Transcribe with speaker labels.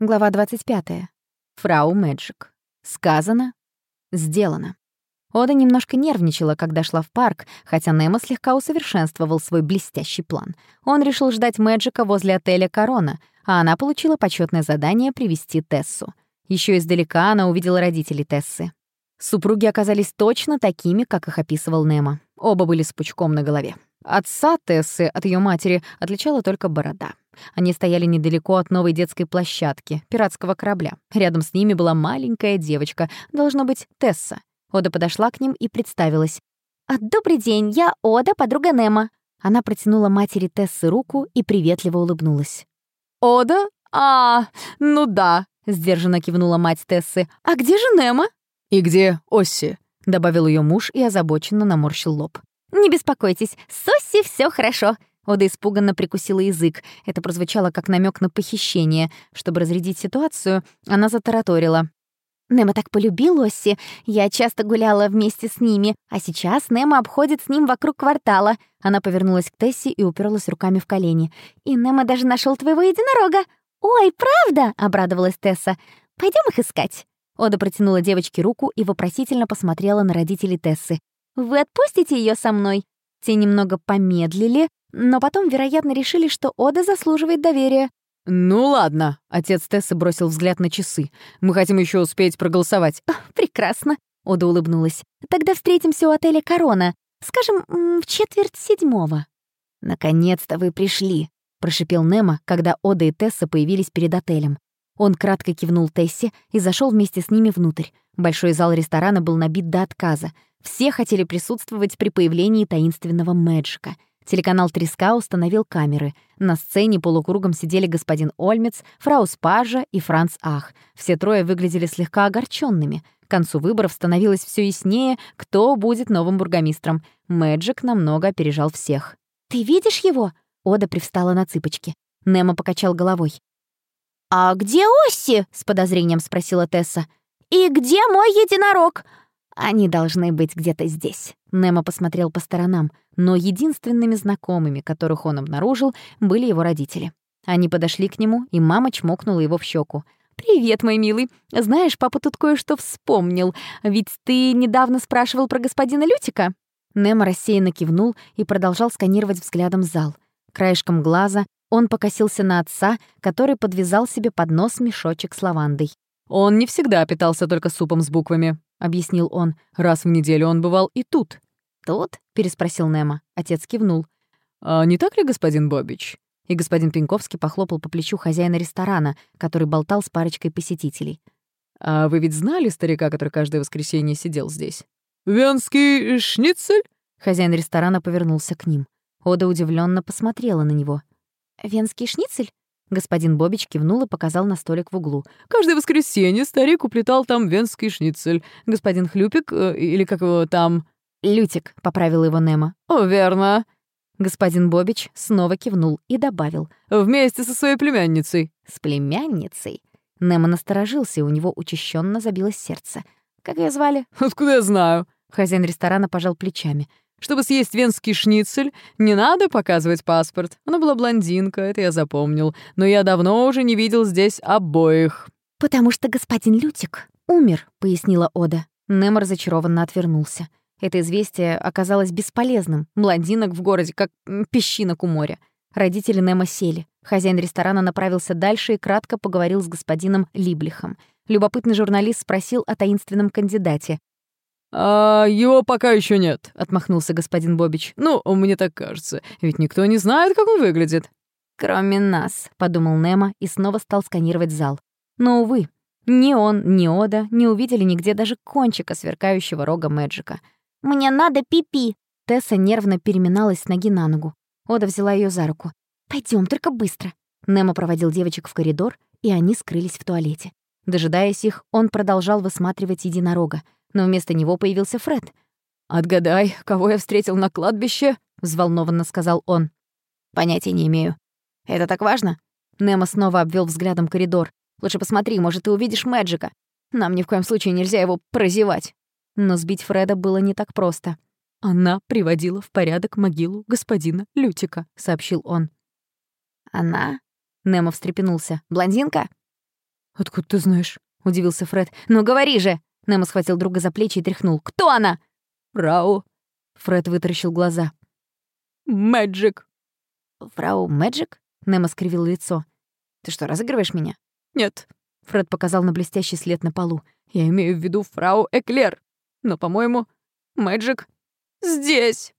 Speaker 1: Глава 25. Фрау Мэджик. Сказано, сделано. Ода немножко нервничала, когда шла в парк, хотя Немо слегка усовершенствовал свой блестящий план. Он решил ждать Мэджика возле отеля «Корона», а она получила почетное задание привести Тессу. Еще издалека она увидела родителей Тессы. Супруги оказались точно такими, как их описывал Немо. Оба были с пучком на голове. Отца Тессы от ее матери отличала только борода. Они стояли недалеко от новой детской площадки, пиратского корабля. Рядом с ними была маленькая девочка, должно быть, Тесса. Ода подошла к ним и представилась. «А, «Добрый день, я Ода, подруга Немо». Она протянула матери Тессы руку и приветливо улыбнулась.
Speaker 2: «Ода? А, ну да», — сдержанно кивнула мать Тессы. «А где же Немо?»
Speaker 3: «И где Осси?»
Speaker 1: — добавил ее муж и озабоченно наморщил лоб. «Не беспокойтесь, с Осси всё хорошо». Ода испуганно прикусила язык. Это прозвучало как намек на похищение. Чтобы разрядить ситуацию, она затараторила. Немо так полюбил Осси. Я часто гуляла вместе с ними, а сейчас Немо обходит с ним вокруг квартала. Она повернулась к Тесси и уперлась руками в колени. И Немо даже нашел твоего единорога. Ой, правда? обрадовалась Тесса. Пойдем их искать. Ода протянула девочке руку и вопросительно посмотрела на родителей Тессы. Вы отпустите ее со мной? Те немного помедлили, но потом, вероятно, решили, что Ода заслуживает доверия.
Speaker 3: «Ну ладно», — отец Тессы бросил взгляд на часы. «Мы хотим еще успеть проголосовать».
Speaker 1: «Прекрасно», — Ода улыбнулась. «Тогда встретимся у отеля «Корона». Скажем, в четверть седьмого». «Наконец-то вы пришли», — прошипел Немо, когда Ода и Тесса появились перед отелем. Он кратко кивнул Тессе и зашел вместе с ними внутрь. Большой зал ресторана был набит до отказа. Все хотели присутствовать при появлении таинственного Мэджика — Телеканал «Треска» установил камеры. На сцене полукругом сидели господин Ольмец, фрау Спажа и Франц Ах. Все трое выглядели слегка огорченными. К концу выборов становилось все яснее, кто будет новым бургомистром. Мэджик намного опережал всех. «Ты видишь его?» Ода привстала на цыпочки. Немо покачал головой.
Speaker 2: «А где Осси?» — с подозрением спросила Тесса. «И где мой единорог?»
Speaker 1: «Они должны быть где-то здесь». Немо посмотрел по сторонам, но единственными знакомыми, которых он обнаружил, были его родители. Они подошли к нему, и мама чмокнула его в щеку. «Привет, мой милый. Знаешь, папа тут кое-что вспомнил. Ведь ты недавно спрашивал про господина Лютика?» Немо рассеянно кивнул и продолжал сканировать взглядом зал. Краешком глаза он покосился на отца, который подвязал себе под нос мешочек с лавандой.
Speaker 3: «Он не всегда питался только супом с буквами», — объяснил он. «Раз в неделю он бывал и тут».
Speaker 1: «Тут?» — переспросил Немо. Отец кивнул.
Speaker 3: «А не так ли, господин Бобич?» И господин Пеньковский похлопал по плечу хозяина ресторана, который болтал с парочкой посетителей. «А вы ведь знали старика, который каждое воскресенье сидел здесь?»
Speaker 4: «Венский шницель?»
Speaker 1: Хозяин ресторана повернулся к ним. Ода удивленно посмотрела на него. «Венский шницель?» Господин Бобич кивнул и показал на столик в углу.
Speaker 4: «Каждое воскресенье старик уплетал там венский шницель. Господин Хлюпик, э, или как его там...»
Speaker 1: «Лютик», — поправил его Немо.
Speaker 4: «О, верно».
Speaker 1: Господин Бобич снова кивнул и добавил.
Speaker 4: «Вместе со своей племянницей».
Speaker 1: «С племянницей?» Немо насторожился, и у него учащенно забилось сердце. «Как ее звали?»
Speaker 4: «Откуда я знаю?»
Speaker 1: Хозяин ресторана пожал плечами.
Speaker 4: Чтобы съесть венский шницель, не надо показывать паспорт. Она была блондинка, это я запомнил. Но я давно уже не видел здесь обоих».
Speaker 1: «Потому что господин Лютик умер», — пояснила Ода. Немо разочарованно отвернулся. Это известие оказалось бесполезным. Блондинок в городе, как песчинок у моря. Родители Немо сели. Хозяин ресторана направился дальше и кратко поговорил с господином Либлихом. Любопытный журналист спросил о таинственном кандидате.
Speaker 4: «А его пока еще нет», — отмахнулся господин Бобич. «Ну, мне так кажется, ведь никто не знает, как он выглядит».
Speaker 1: «Кроме нас», — подумал Немо и снова стал сканировать зал. Но, увы, ни он, ни Ода не увидели нигде даже кончика сверкающего рога Мэджика.
Speaker 2: «Мне надо пипи!» -пи.
Speaker 1: Тесса нервно переминалась с ноги на ногу. Ода взяла ее за руку. Пойдем, только быстро». Немо проводил девочек в коридор, и они скрылись в туалете. Дожидаясь их, он продолжал высматривать единорога — но вместо него появился Фред.
Speaker 3: «Отгадай, кого я встретил на кладбище?» — взволнованно сказал он.
Speaker 1: «Понятия не имею. Это так важно?» Немо снова обвел взглядом коридор. «Лучше посмотри, может, ты увидишь Мэджика. Нам ни в коем случае нельзя его прозевать». Но сбить Фреда было не так просто.
Speaker 3: «Она приводила в порядок могилу господина Лютика», — сообщил он.
Speaker 1: «Она?» — Немо встрепенулся. «Блондинка?»
Speaker 3: «Откуда ты знаешь?»
Speaker 1: — удивился Фред. «Ну говори же!» Немо схватил друга за плечи и тряхнул. «Кто она?»
Speaker 3: «Фрау».
Speaker 1: Фред вытаращил глаза.
Speaker 3: «Мэджик».
Speaker 1: «Фрау Мэджик?» Немо скривил лицо. «Ты что, разыгрываешь меня?»
Speaker 3: «Нет».
Speaker 1: Фред показал на блестящий след на полу.
Speaker 3: «Я имею в виду фрау Эклер. Но, по-моему, Мэджик здесь».